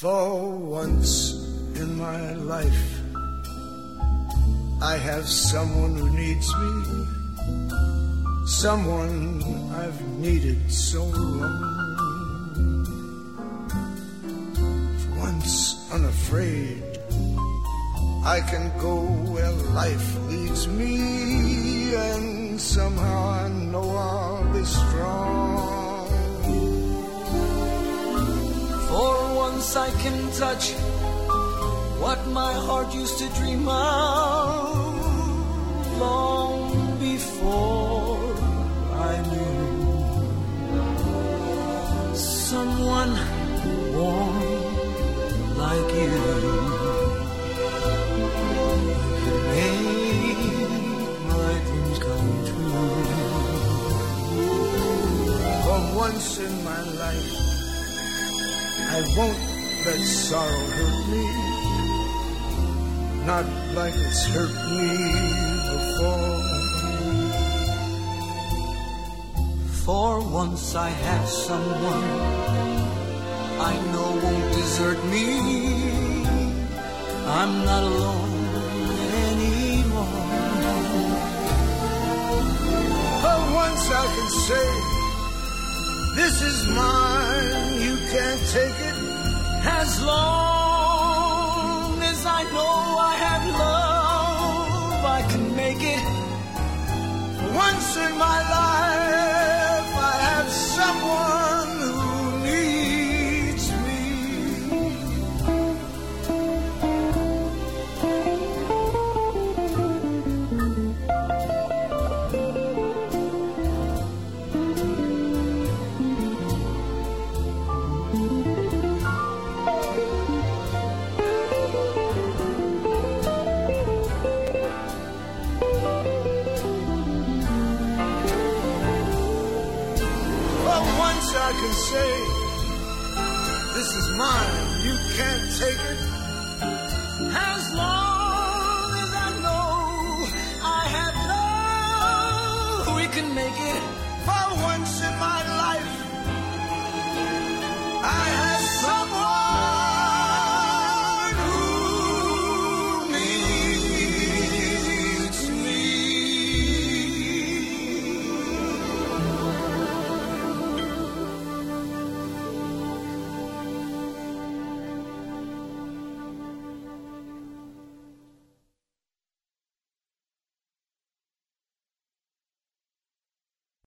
For once in my life, I have someone who needs me, someone I've needed so long. For once unafraid, I can go where life leads me, and somehow I know I'll be strong. Once I can touch what my heart used to dream of long before I knew someone warm like you could make my dreams come true. For once in my life, I won't let sorrow hurt me, not like it's hurt me before. For once I have someone I know won't desert me. I'm not alone anymore. For once I can say, this is mine, you can't take it. As long as I know I have love, I can make it. Once in my life, I can say, this is mine, you can't take it. As long